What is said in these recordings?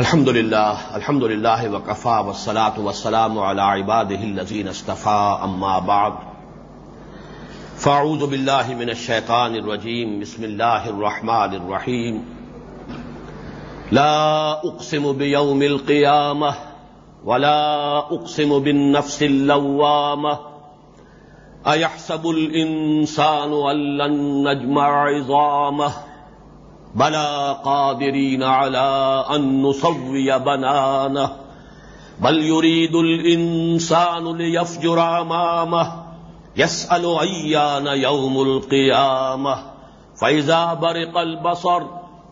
الحمد لله الحمد لله وكفى والصلاة والسلام على عباده الذين اصطفى أما بعد۔ فاعوذ بالله من الشيطان الرجيم بسم الله الرحمن الرحيم لا أقسم بيوم القيامة ولا أقسم بالنفس اللوامة۔ أيحسب الإنسان أن لن نجمع عظامه؟ بلا قادرين على أن نصوي بنانه بل يريد الإنسان ليفجر أمامه يسأل أيان يوم القيامة فإذا برق البصر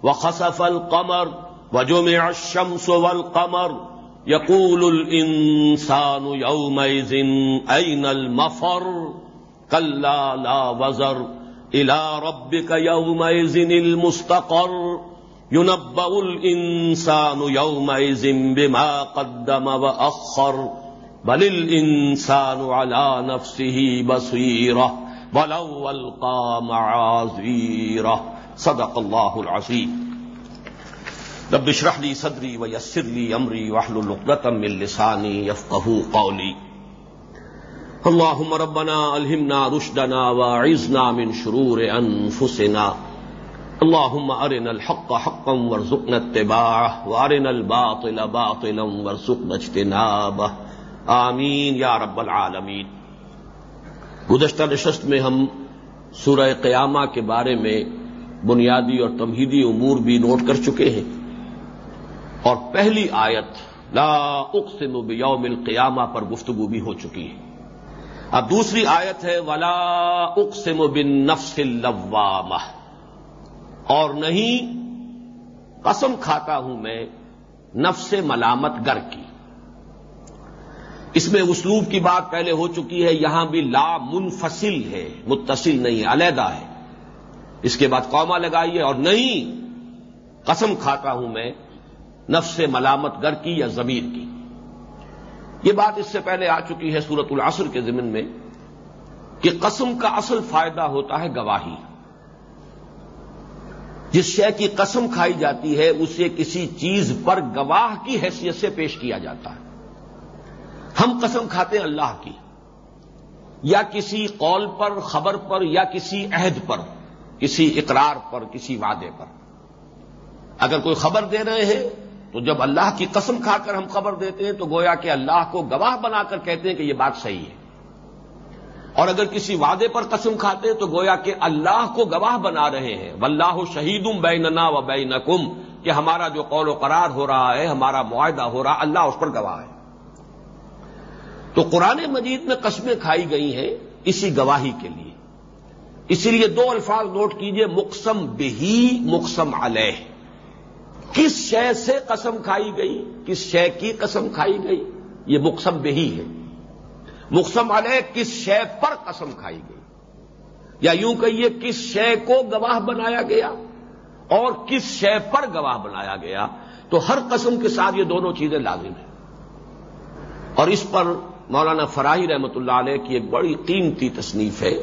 وخسف القمر وجمع الشمس والقمر يقول الإنسان يومئذ أين المفر كلا لا وزر إلى ربك يومئذ المستقر. ينبأ الإنسان يومئذ بما قدم وأخر. بل الإنسان على نفسه بصيرة. ولو ألقى معاذيرة صدق الله العظيم. رب اشرح لي صدري ويسر لي أمري واحلل عقدة من لساني يفقهوا قولي. اللهم ربنا الهمنا رشدنا واعذنا من شرور انفسنا. اللهم ارنا الحق حقا وارزقنا اتباعه وارنا الباطل باطلا وارزقنا اجتنابه. آمین یا رب العالمین. گزشتہ نشست میں ہم سورہ قیامہ کے بارے میں بنیادی اور تمہیدی امور بھی نوٹ کر چکے ہیں اور پہلی آیت لا اقسم بیوم القیامہ پر گفتگو بھی ہو چکی ہے۔ اب دوسری آیت ہے، ولا اقسم بن نفس اللوامہ اور نہیں، قسم کھاتا ہوں میں نفس ملامت گر کی۔ اس میں اسلوب کی بات پہلے ہو چکی ہے، یہاں بھی لا منفصل ہے، متصل نہیں، علیحدہ ہے۔ اس کے بعد قوما لگائیے، اور نہیں، قسم کھاتا ہوں میں نفس ملامت گر کی یا زمیر کی۔ یہ بات اس سے پہلے آ چکی ہے سورت العصر کے ضمن میں کہ قسم کا اصل فائدہ ہوتا ہے گواہی۔ جس شے کی قسم کھائی جاتی ہے، اسے کسی چیز پر گواہ کی حیثیت سے پیش کیا جاتا ہے۔ ہم قسم کھاتے ہیں اللہ کی۔ یا کسی قول پر، خبر پر، یا کسی عہد پر، کسی اقرار پر، کسی وعدے پر۔ اگر کوئی خبر دے رہے ہیں تو جب اللہ کی قسم کھا کر ہم خبر دیتے ہیں تو گویا کہ اللہ کو گواہ بنا کر کہتے ہیں کہ یہ بات صحیح ہے۔ اور اگر کسی وعدے پر قسم کھاتے ہیں تو گویا کہ اللہ کو گواہ بنا رہے ہیں۔ واللہ شہیدم بیننا و بینکم، کہ ہمارا جو قول و قرار ہو رہا ہے، ہمارا معاہدہ ہو رہا، اللہ اس پر گواہ ہے۔ تو قرآن مجید میں قسمیں کھائی گئی ہیں اسی گواہی کے لیے۔ اسی لیے دو الفاظ نوٹ کیجیے، مقسم بہی، مقسم علیہ۔ کس شے سے قسم کھائی گئی؟ کس شے کی قسم کھائی گئی؟ یہ مقسم بہی ہے۔ مقسم علیہ کس شے پر قسم کھائی گئی؟ یا یوں کہیے، کس شے کو گواہ بنایا گیا اور کس شے پر گواہ بنایا گیا؟ تو ہر قسم کے ساتھ یہ دونوں چیزیں لازم ہیں۔ اور اس پر مولانا فراہی رحمت اللہ علیہ کی ایک بڑی قیمتی تصنیف ہے۔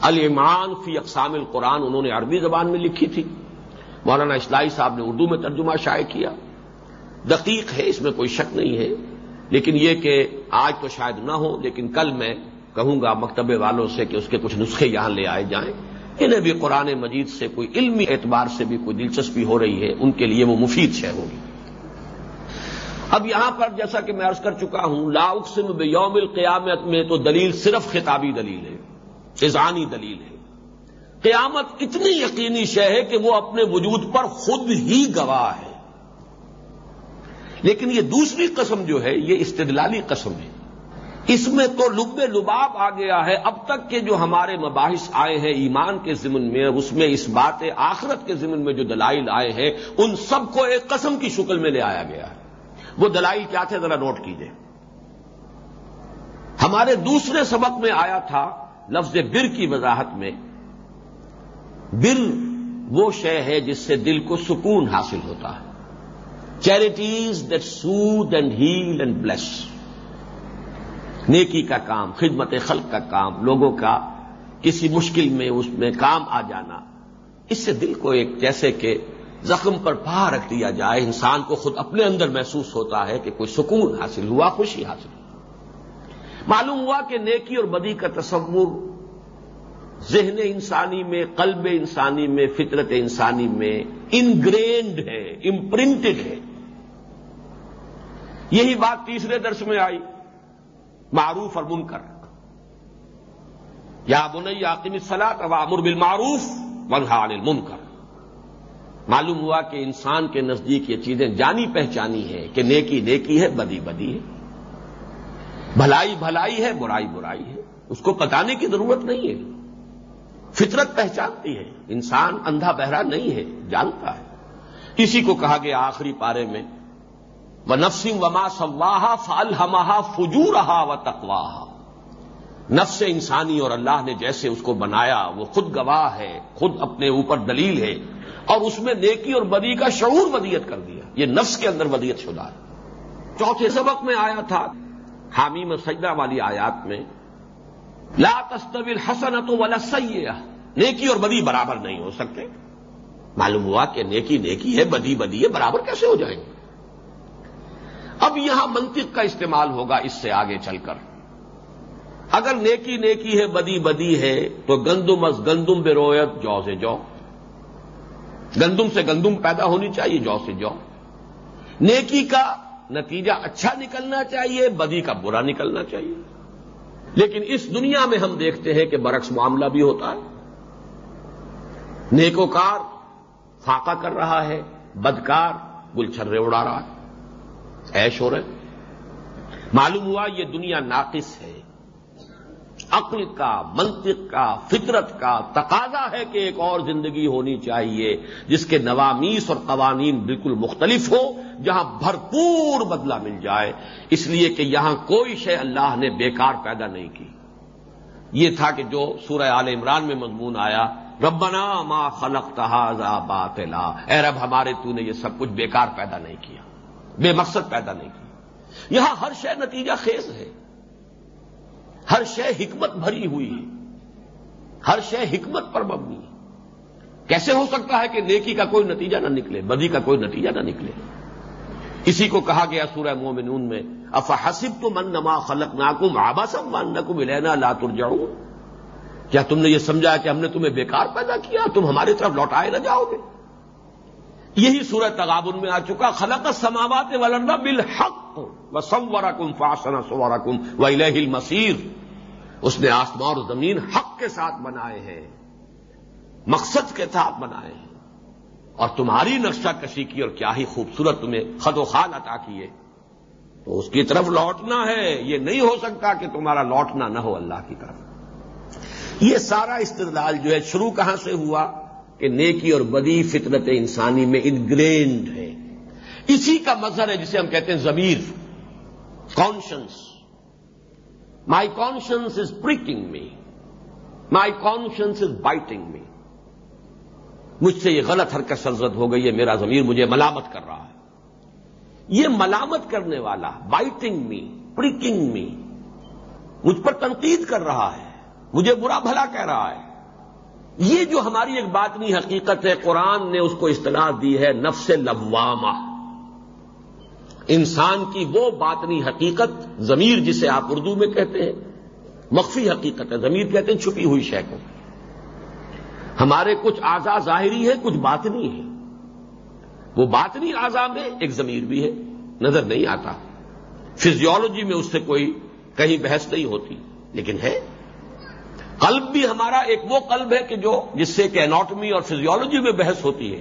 المان فی اقسام القرآن، انہوں نے عربی زبان میں لکھی تھی۔ مولانا اسلائی صاحب نے اردو میں ترجمہ شائع کیا۔ دقیق ہے، اس میں کوئی شک نہیں ہے۔ لیکن یہ کہ آج تو شاید نہ ہو، لیکن کل میں کہوں گا مکتبے والوں سے کہ اس کے کچھ نسخے یہاں لے آئے جائیں۔ انہیں بھی قرآن مجید سے کوئی علمی اعتبار سے بھی کوئی دلچسپی ہو رہی ہے، ان کے لیے وہ مفید شہ ہوگی۔ اب یہاں پر جیسا کہ میں عرض کر چکا ہوں، لا اقسم بیوم القیامت میں تو دلیل صرف خطابی دلیل ہے ایزانی دلیل ہے۔ قیامت اتنی یقینی شے ہے کہ وہ اپنے وجود پر خود ہی گواہ ہے۔ لیکن یہ دوسری قسم جو ہے، یہ استدلالی قسم ہے۔ اس میں تو لب لباب آ گیا ہے۔ اب تک کے جو ہمارے مباحث آئے ہیں ایمان کے ضمن میں، اس میں اس بات آخرت کے ضمن میں جو دلائل آئے ہیں، ان سب کو ایک قسم کی شکل میں لے آیا گیا ہے۔ وہ دلائل کیا تھے؟ ذرا نوٹ کیجیے ہمارے دوسرے سبق میں آیا تھا لفظ بر کی وضاحت میں۔ بر وہ شے ہے جس سے دل کو سکون حاصل ہوتا ہے۔ Charities that soothe and heal and bless نیکی کا کام، خدمت خلق کا کام، لوگوں کا کسی مشکل میں، اس میں کام آ جانا۔ اس سے دل کو ایک جیسے کہ زخم پر پا رکھ دیا جائے۔ انسان کو خود اپنے اندر محسوس ہوتا ہے کہ کوئی سکون حاصل ہوا، خوشی حاصل۔ ہوا معلوم ہوا کہ نیکی اور بدی کا تصور ذہن انسانی میں، قلب انسانی میں، فطرت انسانی میں انگرینڈ ہے، امپرنٹڈ ہے۔ یہی بات تیسرے درس میں آئی، معروف اور منکر۔ یا بنئی عاقم سلاد اب امر بالمعروف منہا المنکر۔ معلوم ہوا کہ انسان کے نزدیک یہ چیزیں جانی پہچانی ہیں کہ نیکی نیکی ہے، بدی بدی ہے۔ بھلائی بھلائی ہے، برائی برائی ہے۔ اس کو بتانے کی ضرورت نہیں ہے۔ فطرت پہچانتی ہے۔ انسان اندھا بہرا نہیں ہے، جانتا ہے۔ اسی کو کہا گیا آخری پارے میں وہ نفسم وما سواہا فل ہما فجو رہا و تقواہ نفس انسانی اور اللہ نے جیسے اس کو بنایا، وہ خود گواہ ہے، خود اپنے اوپر دلیل ہے، اور اس میں نیکی اور بدی کا شعور ودیت کر دیا۔ یہ نفس کے اندر ودیت شدہ۔ ہے چوتھے سبق میں آیا تھا، حامی میں سجدہ والی آیات میں لا تستویل حسن تو والا نیکی اور بدی برابر نہیں ہو سکتے. معلوم ہوا کہ نیکی نیکی ہے، بدی بدی ہے، برابر کیسے ہو جائیں گے اب یہاں منطق کا استعمال ہوگا اس سے آگے چل کر۔ اگر نیکی نیکی ہے، بدی بدی ہے، تو گندم از گندم بے رویت، جو سے جو۔ گندم سے گندم پیدا ہونی چاہیے، جو سے جو۔ نیکی کا نتیجہ اچھا نکلنا چاہیے، بدی کا برا نکلنا چاہیے۔ لیکن اس دنیا میں ہم دیکھتے ہیں کہ برعکس معاملہ بھی ہوتا ہے۔ نیکوکار فاقہ کر رہا ہے، بدکار گلچھرے اڑا رہا ہے۔ ایش ہو رہے معلوم ہوا یہ دنیا ناقص ہے۔ عقل کا، منطق کا، فطرت کا تقاضا ہے کہ ایک اور زندگی ہونی چاہیے، جس کے نوامیس اور قوانین بالکل مختلف ہو جہاں بھرپور بدلہ مل جائے۔ اس لیے کہ یہاں کوئی شے اللہ نے بیکار پیدا نہیں کی۔ یہ تھا کہ جو سورہ عال عمران میں مضمون آیا، ربنا ما خلق تحاظا باطلا۔ اے رب، ہمارے تو نے یہ سب کچھ بیکار پیدا نہیں کیا، بے مقصد پیدا نہیں کیا۔ یہاں ہر شے نتیجہ خیز ہے۔ ہر شے حکمت بھری ہوئی ہے۔ ہر شے حکمت پر مبنی ہے۔ کیسے ہو سکتا ہے کہ نیکی کا کوئی نتیجہ نہ نکلے، بدی کا کوئی نتیجہ نہ نکلے؟ اسی کو کہا گیا سورہ مومنون میں اف حسب تو من نما خلق ناکم آبا سب مان نکم لینا لاتر جاؤ کیا تم نے یہ سمجھا کہ ہم نے تمہیں بیکار پیدا کیا؟ تم ہماری طرف لوٹائے نہ جاؤ گے۔ یہی سورہ تغابن میں آ چکا، خلق سماوات ولندا بالحق۔ و سورا کم فاسنا سورا کم و اس نے آسمان اور زمین حق کے ساتھ بنائے ہیں. مقصد کے ساتھ بنائے ہیں. اور تمہاری نقشہ کشی کی اور کیا ہی خوبصورت تمہیں خد و خال عطا کیے. تو اس کی طرف لوٹنا ہے. یہ نہیں ہو سکتا کہ تمہارا لوٹنا نہ ہو اللہ کی طرف. یہ سارا استدلال جو ہے شروع کہاں سے ہوا کہ نیکی اور بدی فطرت انسانی میں انگرینڈ ہے. اسی کا مظہر ہے جسے ہم کہتے ہیں ضمیر conscience my conscience is pricking me my conscience is biting me مجھ سے یہ غلط حرکت سرزد ہو گئی ہے، میرا ضمیر مجھے ملامت کر رہا ہے۔ یہ ملامت کرنے والا بائٹنگ می پریکنگ می مجھ پر تنقید کر رہا ہے۔ مجھے برا بھلا کہہ رہا ہے۔ یہ جو ہماری ایک باطنی حقیقت ہے، قرآن نے اس کو اصطلاح دی ہے، نفس لوامہ۔ انسان کی وہ باطنی حقیقت ضمیر جسے آپ اردو میں کہتے ہیں، مخفی حقیقت ہے۔ ضمیر کہتے ہیں چھپی ہوئی شے کو۔ ہمارے کچھ آزا ظاہری ہے کچھ باطنی ہے وہ باطنی آزا میں ایک ضمیر بھی ہے، نظر نہیں آتا۔ فزیولوجی میں اس سے کوئی کہیں بحث نہیں ہوتی، لیکن ہے۔ قلب بھی ہمارا ایک وہ قلب ہے کہ جو جس سے کہ اناٹمی اور فزیولوجی میں بحث ہوتی ہے۔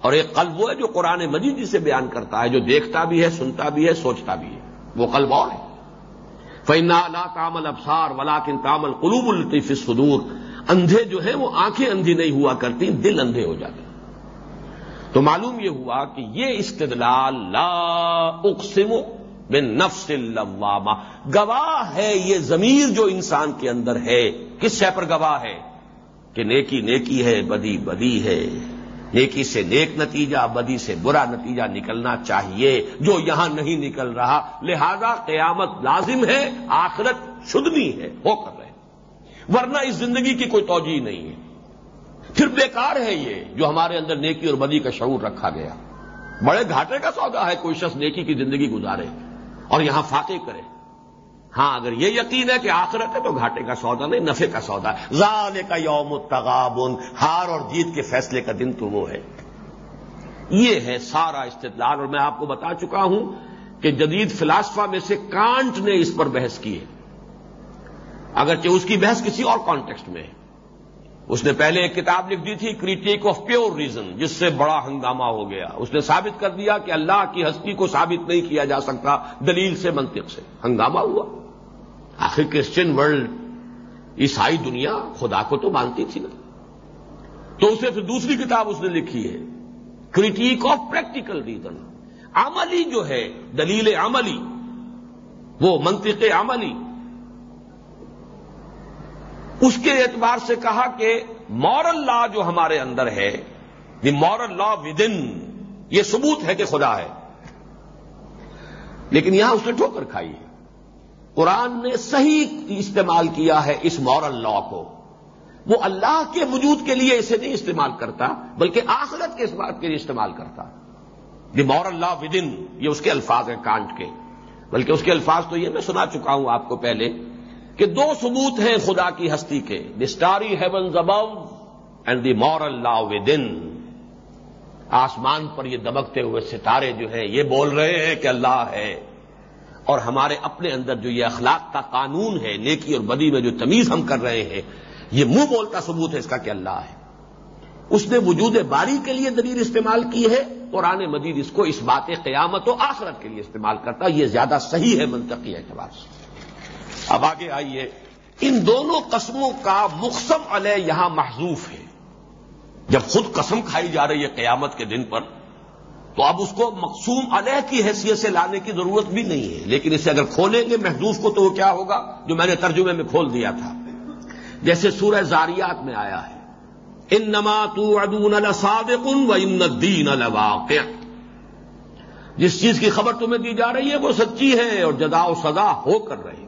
اور ایک قلب وہ ہے جو قرآن مجید جسے بیان کرتا ہے، جو دیکھتا بھی ہے، سنتا بھی ہے، سوچتا بھی ہے۔ وہ قلب اور ہے۔ فینا لا تامل ابسار ولاکن تامل قلوب الطیف صدور اندھے جو ہیں، وہ آنکھیں اندھی نہیں ہوا کرتی، دل اندھے ہو جاتے۔ تو معلوم یہ ہوا کہ یہ استدلال لا اقسم بن نفس اللوامہ۔ گواہ ہے یہ ضمیر جو انسان کے اندر ہے۔ کس شے پر گواہ ہے؟ کہ نیکی نیکی ہے، بدی بدی ہے۔ نیکی سے نیک نتیجہ، بدی سے برا نتیجہ نکلنا چاہیے۔ جو یہاں نہیں نکل رہا، لہذا قیامت لازم ہے، آخرت شدنی ہے، ہو کر رہے۔ ورنہ اس زندگی کی کوئی توجہ نہیں ہے۔ پھر بیکار ہے یہ جو ہمارے اندر نیکی اور بدی کا شعور رکھا گیا۔ بڑے گھاٹے کا سودا ہے، کوئی شخص نیکی کی زندگی گزارے اور یہاں فاقے کرے۔ ہاں اگر یہ یقین ہے کہ آخرت ہے تو گھاٹے کا سودا نہیں نفے کا سودا ہے۔ زال کا یوم تغابن ہار اور جیت کے فیصلے کا دن تو وہ ہے۔ یہ ہے سارا استدلال اور میں آپ کو بتا چکا ہوں کہ جدید فلاسفہ میں سے کانٹ نے اس پر بحث کی ہے۔ اگرچہ اس کی بحث کسی اور کانٹیکسٹ میں ہے۔ اس نے پہلے ایک کتاب لکھ دی تھی کریٹیک آف پیور ریزن جس سے بڑا ہنگامہ ہو گیا۔ اس نے ثابت کر دیا کہ اللہ کی ہستی کو ثابت نہیں کیا جا سکتا، دلیل سے منطق سے۔ ہنگامہ ہوا۔ آخر کرسچن ورلڈ عیسائی دنیا خدا کو تو مانتی تھی نا۔ تو اسے پھر دوسری کتاب اس نے لکھی ہے۔ کریٹیک آف پریکٹیکل ریزن عملی جو ہے، دلیل عملی، وہ منطق عملی۔ اس کے اعتبار سے کہا کہ مورل لا جو ہمارے اندر ہے دی مورل لا ود ان یہ ثبوت ہے کہ خدا ہے۔ لیکن یہاں اس نے ٹھوکر کھائی ہے۔ قرآن نے صحیح استعمال کیا ہے اس مورل لا کو۔ وہ اللہ کے وجود کے لیے اسے نہیں استعمال کرتا، بلکہ آخرت کے اس بات کے لیے استعمال کرتا۔ دی مورل لا ود ان یہ اس کے الفاظ ہیں کانٹ کے۔ بلکہ اس کے الفاظ تو یہ میں سنا چکا ہوں آپ کو پہلے کہ دو ثبوت ہیں خدا کی ہستی کے the starry heaven above and the moral law within آسمان پر یہ دبکتے ہوئے ستارے جو ہیں، یہ بول رہے ہیں کہ اللہ ہے۔ اور ہمارے اپنے اندر جو یہ اخلاق کا قانون ہے، نیکی اور بدی میں جو تمیز ہم کر رہے ہیں، یہ منہ بولتا ثبوت ہے اس کا کہ اللہ ہے۔ اس نے وجود باری کے لیے دلیل استعمال کی ہے، قرآن مجید اس کو اس بات قیامت و آخرت کے لیے استعمال کرتا یہ زیادہ صحیح ہے منطقی اعتبار سے۔ اب آگے آئیے۔ ان دونوں قسموں کا مقسم علیہ یہاں محضوف ہے۔ جب خود قسم کھائی جا رہی ہے قیامت کے دن پر تو اب اس کو مقصوم علیہ کی حیثیت سے لانے کی ضرورت بھی نہیں ہے۔ لیکن اسے اگر کھولیں گے محضوف کو تو وہ کیا ہوگا؟ جو میں نے ترجمے میں کھول دیا تھا۔ جیسے سورہ زاریات میں آیا ہے۔ ان نما تو ادون الصادقن و ان دین الواقع جس چیز کی خبر تمہیں دی جا رہی ہے وہ سچی ہے اور جدا و سزا ہو کر رہے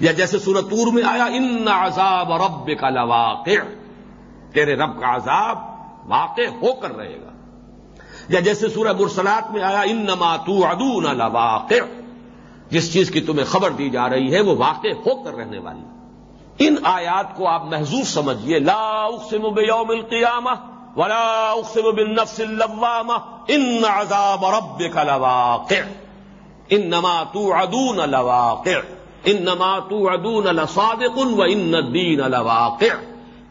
یا جیسے سورت تور میں آیا، ان عذاب رب کا لواقع۔ تیرے رب کا عذاب واقع ہو کر رہے گا۔ یا جیسے سورہ برسلات میں آیا ان نماتو ادون لواقع۔ جس چیز کی تمہیں خبر دی جا رہی ہے وہ واقع ہو کر رہنے والی۔ ان آیات کو آپ محضوب سمجھیے لا اقسم بیوم القیامہ ولا اقسم بالنفس اللوامہ۔ ان عذاب ربک لواقع۔ انما توعدون لواقع۔ ان نماتو ادون الصادق و ان دین الواقع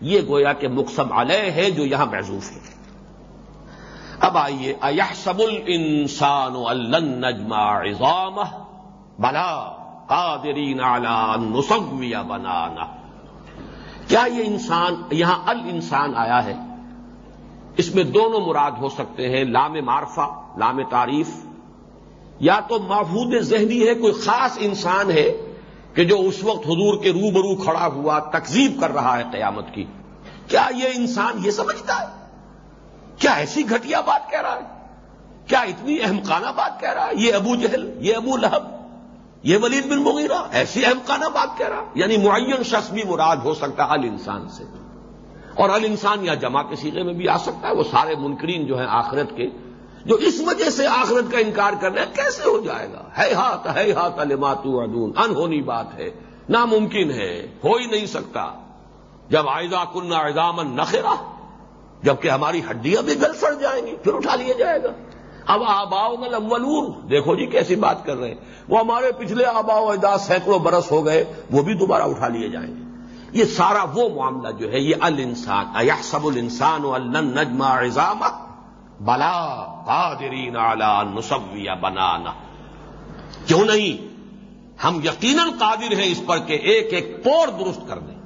یہ گویا کہ مقصب علیہ ہے جو یہاں محضوف ہے۔ اب آئیے، ایحسب الانسان الن نجمع عظامہ بلا، قادرین علی نسوی بنانا کیا یہ انسان، یہاں ال انسان آیا ہے؟ اس میں دونوں مراد ہو سکتے ہیں، لام معرفہ، لام تعریف. یا تو محفوظ ذہنی ہے، کوئی خاص انسان ہے کہ جو اس وقت حضور کے روبرو کھڑا ہوا تکزیب کر رہا ہے قیامت کی. کیا یہ انسان یہ سمجھتا ہے؟ کیا ایسی گھٹیا بات کہہ رہا ہے؟ کیا اتنی اہمکانہ بات کہہ رہا ہے؟ یہ ابو جہل، یہ ابو لہب، یہ ولید بن مغیرہ، ایسی اہمکانہ بات کہہ رہا یعنی معین شخص بھی مراد ہو سکتا ہے ال انسان سے۔ اور ال انسان یا جمع کے سیغے میں بھی آ سکتا ہے، وہ سارے منکرین جو ہیں آخرت کے، جو اس وجہ سے آخرت کا انکار کر رہے ہیں، کیسے ہو جائے گا؟ ہے ہاتھ ہے ہاتھ الماتو ادون انہونی بات ہے، ناممکن ہے، ہو ہی نہیں سکتا۔ جب آئزہ کنہ ایزامن نخرا جبکہ ہماری ہڈیاں بھی گل سڑ جائیں گی، پھر اٹھا لیا جائے گا۔ اب آباؤ مل اولون دیکھو جی کیسی بات کر رہے ہیں۔ وہ ہمارے پچھلے آباؤ اجداد سینکڑوں برس ہو گئے، وہ بھی دوبارہ اٹھا لیے جائیں گے۔ یہ سارا وہ معاملہ جو ہے، یہ ال انسان ایحسب الانسان الن نجمہ ایزامہ بلا قادرین اعلی نسویا بنانا۔ کیوں نہیں؟ ہم یقیناً قادر ہیں اس پر کہ ایک ایک پور درست کر دیں۔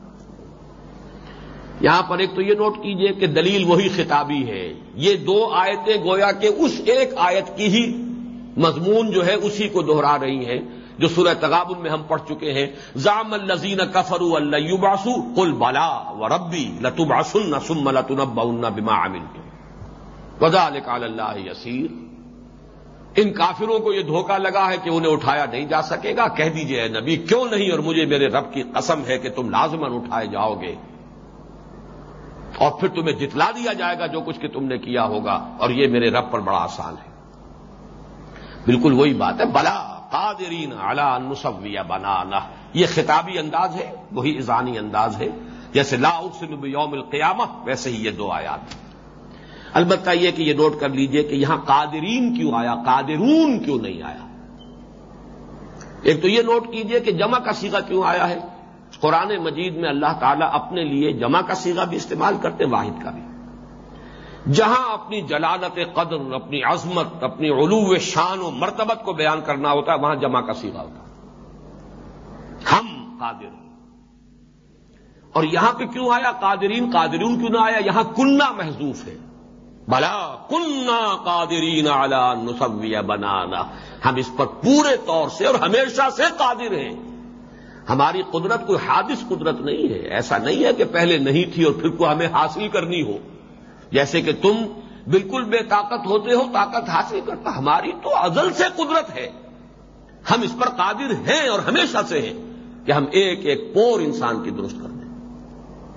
یہاں پر ایک تو یہ نوٹ کیجیے کہ دلیل وہی خطابی ہے۔ یہ دو آیتیں گویا کہ اس ایک آیت کی ہی مضمون جو ہے اسی کو دوہرا رہی ہیں، جو سورہ تغابن میں ہم پڑھ چکے ہیں۔ زام الزین کفرو اللہ باسو کل بلا و ربی لتوباسن سم لتنبا بما عمل وزا اللہ یسیر۔ ان کافروں کو یہ دھوکہ لگا ہے کہ انہیں اٹھایا نہیں جا سکے گا۔ کہہ دیجیے نبی، کیوں نہیں اور مجھے میرے رب کی قسم ہے کہ تم لازمن اٹھائے جاؤ گے؟ اور پھر تمہیں جتلا دیا جائے گا جو کچھ کہ تم نے کیا ہوگا، اور یہ میرے رب پر بڑا آسان ہے۔ بالکل وہی بات ہے، بلا قادرین اعلی نصویہ بنانا۔ یہ خطابی انداز ہے، وہی ایزانی انداز ہے۔ جیسے لا اقسم یوم القیامہ، ویسے ہی یہ دو آیات۔ البتہ یہ کہ یہ نوٹ کر لیجیے کہ یہاں قادرین کیوں آیا، قادرون کیوں نہیں آیا۔ ایک تو یہ نوٹ کیجیے کہ جمع کا سیگا کیوں آیا ہے۔ قرآن مجید میں اللہ تعالیٰ اپنے لیے جمع کا سیگا بھی استعمال کرتے واحد کا بھی۔ جہاں اپنی جلالت قدر، اپنی عظمت، اپنی علو شان و مرتبت کو بیان کرنا ہوتا ہے، وہاں جمع کا سیگا ہوتا ہے۔ ہم قادر اور یہاں پہ کیوں آیا؟ قادرین قادرون کیوں نہ آیا؟ یہاں کننا محضوف ہے۔ بلا کننا قادرین اعلی نسویہ بنانا۔ ہم اس پر پورے طور سے اور ہمیشہ سے قادر ہیں۔ ہماری قدرت کوئی حادث قدرت نہیں ہے۔ ایسا نہیں ہے کہ پہلے نہیں تھی اور پھر کو ہمیں حاصل کرنی ہو۔ جیسے کہ تم بالکل بے طاقت ہوتے ہو، طاقت حاصل کرتا، ہماری تو ازل سے قدرت ہے۔ ہم اس پر قادر ہیں اور ہمیشہ سے ہیں کہ ہم ایک ایک پور انسان کی درست کر دیں۔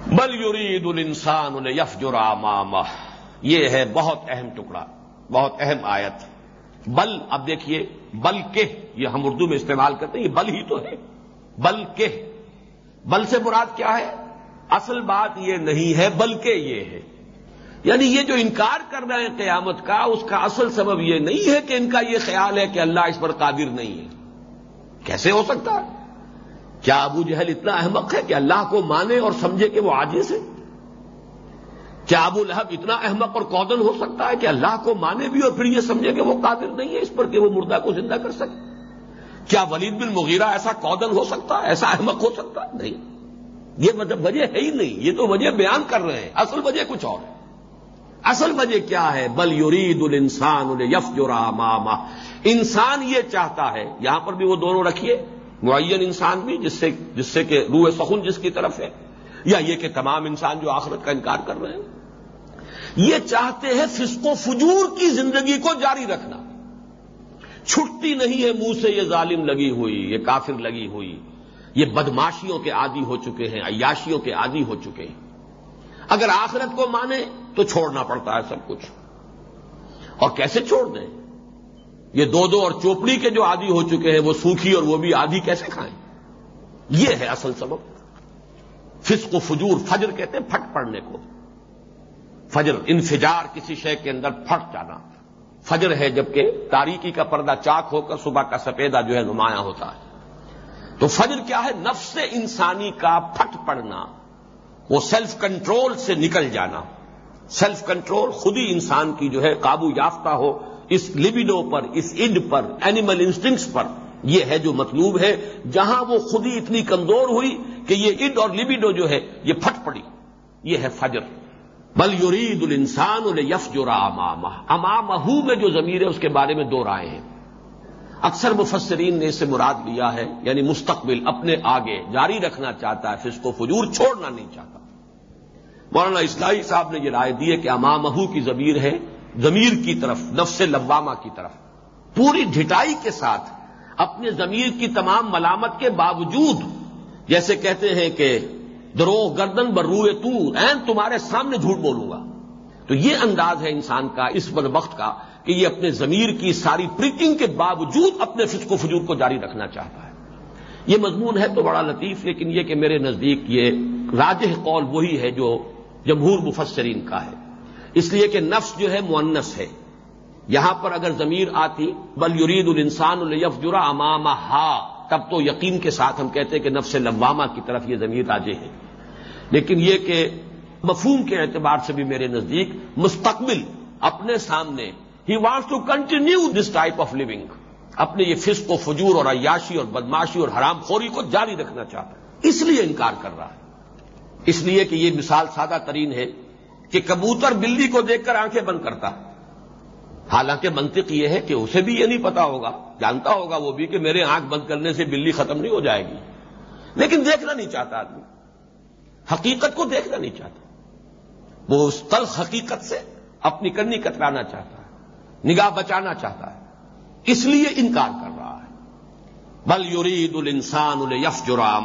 بل یورید الانسان یف جرا یہ ہے بہت اہم ٹکڑا، بہت اہم آیت۔ بل، اب دیکھیے، بل کے، یہ ہم اردو میں استعمال کرتے ہیں، یہ بل ہی تو ہے۔ بلکہ بل سے مراد کیا ہے؟ اصل بات یہ نہیں ہے، بلکہ یہ ہے۔ یعنی یہ جو انکار کر رہے ہیں قیامت کا، اس کا اصل سبب یہ نہیں ہے کہ ان کا یہ خیال ہے کہ اللہ اس پر قادر نہیں ہے۔ کیسے ہو سکتا ہے؟ کیا ابو جہل اتنا احمق ہے کہ اللہ کو مانے اور سمجھے کہ وہ عاجز ہے؟ کیا ابو لہب اتنا احمق اور کودن ہو سکتا ہے کہ اللہ کو مانے بھی اور پھر یہ سمجھے کہ وہ قادر نہیں ہے اس پر کہ وہ مردہ کو زندہ کر سکے؟ کیا ولید بن مغیرہ ایسا کودن ہو سکتا ہے؟ ایسا احمق ہو سکتا ہے؟ نہیں۔ یہ مطلب وجہ ہے ہی نہیں۔ یہ تو وجہ بیان کر رہے ہیں۔ اصل وجہ کچھ اور ہے۔ اصل وجہ کیا ہے؟ بل یورید الانسان یف جو ماما انسان یہ چاہتا ہے، یہاں پر بھی وہ دونوں رکھیے، معین انسان بھی، جس سے جس سے کہ روح سخن جس کی طرف ہے، یا یہ کہ تمام انسان جو آخرت کا انکار کر رہے ہیں۔ یہ چاہتے ہیں فسق و فجور کی زندگی کو جاری رکھنا۔ چھٹتی نہیں ہے منہ سے یہ ظالم لگی ہوئی، یہ کافر لگی ہوئی۔ یہ بدماشیوں کے عادی ہو چکے ہیں، عیاشیوں کے عادی ہو چکے ہیں۔ اگر آخرت کو مانے تو چھوڑنا پڑتا ہے سب کچھ۔ اور کیسے چھوڑ دیں؟ یہ دو دو اور چوپڑی کے جو عادی ہو چکے ہیں، وہ سوکھی اور وہ بھی آدھی کیسے کھائیں؟ یہ ہے اصل سبب۔ فسق و فجور، فجر کہتے ہیں پھٹ پڑنے کو۔ فجر، انفجار کسی شے کے اندر پھٹ جانا۔ فجر ہے جبکہ تاریکی کا پردہ چاک ہو کر صبح کا سفیدہ جو ہے نمایاں ہوتا ہے۔ تو فجر کیا ہے؟ نفس انسانی کا پھٹ پڑنا، وہ سیلف کنٹرول سے نکل جانا۔ سیلف کنٹرول خود ہی انسان کی جو ہے قابو یافتہ ہو۔ اس لبیڈو پر، اس انڈ پر، اینیمل انسٹنگس پر یہ ہے جو مطلوب ہے۔ جہاں وہ خود ہی اتنی کمزور ہوئی کہ یہ انڈ اور لبیڈو جو ہے، یہ پھٹ پڑی۔ یہ ہے فجر۔ بل یورید الانسان یف جو امام امامہ میں جو ضمیر ہے اس کے بارے میں دو رائے ہیں۔ اکثر مفسرین نے اسے مراد لیا ہے یعنی مستقبل، اپنے آگے، جاری رکھنا چاہتا ہے پھر اس کو فجور چھوڑنا نہیں چاہتا۔ مولانا اسلائی صاحب نے یہ رائے دی ہے کہ امامہ کی ضمیر ہے، ضمیر کی طرف، نفس لوامہ کی طرف۔ پوری ڈھٹائی کے ساتھ اپنے ضمیر کی تمام ملامت کے باوجود، جیسے کہتے ہیں کہ درو گردن بروئے تو این تمہارے سامنے جھوٹ بولوں گا۔ تو یہ انداز ہے انسان کا، اس بد وقت کا، کہ یہ اپنے ضمیر کی ساری پریٹنگ کے باوجود اپنے فسق و فجور کو جاری رکھنا چاہتا ہے۔ یہ مضمون ہے تو بڑا لطیف، لیکن یہ کہ میرے نزدیک یہ راجہ قول وہی ہے جو جمہور مفسرین کا ہے۔ اس لیے کہ نفس جو ہے مونس ہے۔ یہاں پر اگر ضمیر آتی، بل یرید الانسان الف جرا امام ہا تب تو یقین کے ساتھ ہم کہتے ہیں کہ نفس لوامہ کی طرف یہ ضمیر راجے ہے لیکن یہ کہ مفہوم کے اعتبار سے بھی میرے نزدیک مستقبل اپنے سامنے he wants to continue this type of living اپنے یہ فسق و فجور اور عیاشی اور بدماشی اور حرام خوری کو جاری رکھنا چاہتا ہے۔ اس لیے انکار کر رہا ہے۔ اس لیے کہ یہ مثال سادہ ترین ہے کہ کبوتر بلی کو دیکھ کر آنکھیں بند کرتا ہے۔ حالانکہ منطق یہ ہے کہ اسے بھی یہ نہیں پتا ہوگا، جانتا ہوگا وہ بھی کہ میرے آنکھ بند کرنے سے بلی ختم نہیں ہو جائے گی۔ لیکن دیکھنا نہیں چاہتا آدمی۔ حقیقت کو دیکھنا نہیں چاہتا۔ وہ اس کل حقیقت سے اپنی کرنی کترانا چاہتا ہے، نگاہ بچانا چاہتا ہے۔ اس لیے انکار کر رہا ہے۔ بل یورید الانسان یف جرا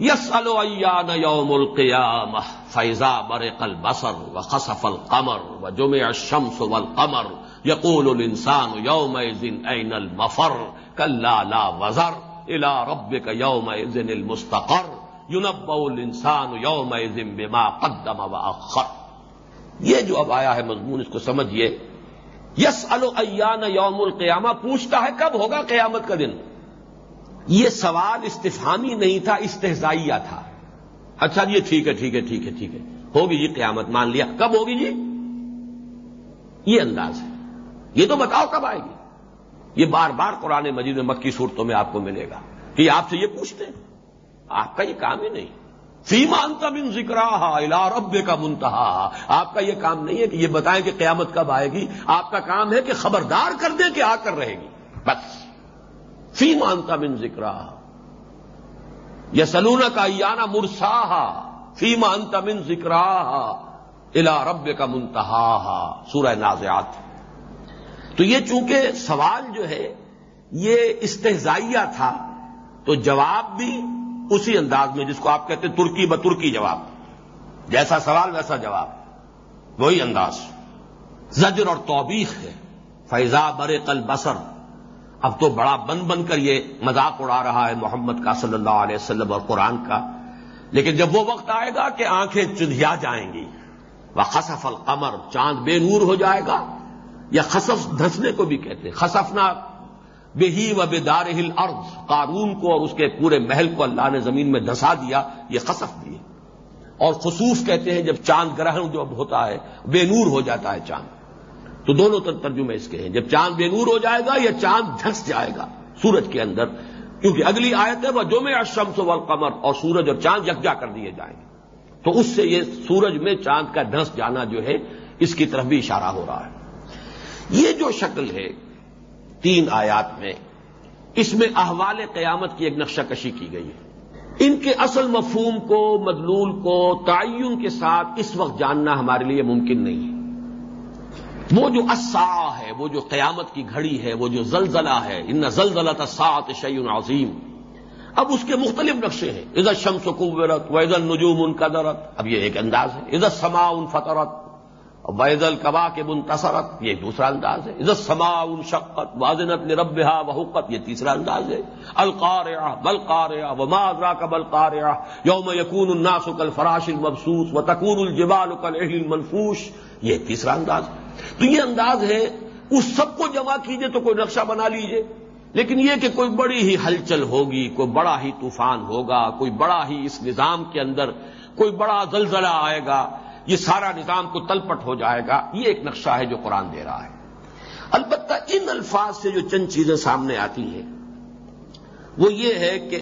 یس الویان یوم القیام فیضا بر قل بسر و خصف القمر و جمع الشمس والقمر یقول الانسان یوم این المفر کلا لا وزر الى ربک یوم المستقر یونب الانسان یوم بما قدم و اخر یہ جو اب آیا ہے مضمون، اس کو سمجھیے یس الان یوم القیامہ پوچھتا ہے کب ہوگا قیامت کا دن؟ یہ سوال استفامی نہیں تھا استحزائیہ تھا۔ اچھا جی ٹھیک ہے ٹھیک ہے ٹھیک ہے ٹھیک ہے۔ ہوگی جی قیامت مان لیا۔ کب ہوگی جی؟ یہ انداز ہے۔ یہ تو بتاؤ کب آئے گی؟ یہ بار بار قرآن مجید میں مکی صورتوں میں آپ کو ملے گا کہ آپ سے یہ پوچھتے ہیں۔ آپ کا یہ کام ہی نہیں۔ فیمان تمن ذکر رب کا منتہا۔ آپ کا یہ کام نہیں ہے کہ یہ بتائیں کہ قیامت کب آئے گی۔ آپ کا کام ہے کہ خبردار کر دیں کہ آ کر رہے گی۔ بس۔ فی مانتا من ذکر یا سلون کا یانا مرسا فی مانتا من ذکر الا رب کا منتہا سورہ نازیات تو یہ چونکہ سوال جو ہے، یہ استحزائیہ تھا، تو جواب بھی اسی انداز میں، جس کو آپ کہتے ہیں ترکی بترکی جواب۔ جیسا سوال، ویسا جواب۔ وہی انداز۔ زجر اور توبیخ ہے۔ فیضا بر قل بسر اب تو بڑا بن بن کر یہ مذاق اڑا رہا ہے محمد کا صلی اللہ علیہ وسلم اور قرآن کا۔ لیکن جب وہ وقت آئے گا کہ آنکھیں چندیا جائیں گی وہ خصف القمر، چاند بے نور ہو جائے گا، یا خصف دھسنے کو بھی کہتے ہیں خصفنا بے ہی و بے دار ہل ارض قارون کو اور اس کے پورے محل کو اللہ نے زمین میں دھسا دیا، یہ خصف دیے اور خصوص کہتے ہیں جب چاند گرہن جو ہوتا ہے، بے نور ہو جاتا ہے چاند۔ تو دونوں ترجمے اس کے ہیں۔ جب چاند بے نور ہو جائے گا یا چاند دھس جائے گا سورج کے اندر، کیونکہ اگلی آیت ہے وہ جو میں اشمس والقمر، اور سورج اور چاند یکجا کر دیے جائیں گے۔ تو اس سے یہ سورج میں چاند کا دھس جانا جو ہے، اس کی طرف بھی اشارہ ہو رہا ہے۔ یہ جو شکل ہے تین آیات میں، اس میں احوال قیامت کی ایک نقشہ کشی کی گئی ہے۔ ان کے اصل مفہوم کو، مدلول کو، تعین کے ساتھ اس وقت جاننا ہمارے لیے ممکن نہیں ہے۔ وہ جو اسا ہے، وہ جو قیامت کی گھڑی ہے، وہ جو زلزلہ ہے، ان زلزلہ تسات شعین عظیم۔ اب اس کے مختلف نقشے ہیں۔ عزت شمس و قبرت ویزل نجوم ان کا درت اب یہ ایک انداز ہے۔ عزت سما ان فطرت وید القبا کے منتصرت یہ دوسرا انداز ہے۔ عزت سما ان شقت واضنت نربہ وحقت یہ تیسرا انداز ہے۔ القارعہ بلقارعہ وما ادراک بلقارعہ یوم یقون الناس کل فراش المبسوس و تکون الجبال کل المنفوش۔ یہ تیسرا انداز ہے۔ تو یہ انداز ہے، اس سب کو جمع کیجیے تو کوئی نقشہ بنا لیجیے۔ لیکن یہ کہ کوئی بڑی ہی ہلچل ہوگی، کوئی بڑا ہی طوفان ہوگا، کوئی بڑا ہی اس نظام کے اندر کوئی بڑا زلزلہ آئے گا، یہ سارا نظام کو تلپٹ ہو جائے گا۔ یہ ایک نقشہ ہے جو قرآن دے رہا ہے۔ البتہ ان الفاظ سے جو چند چیزیں سامنے آتی ہیں، وہ یہ ہے کہ